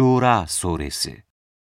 Şura Suresi.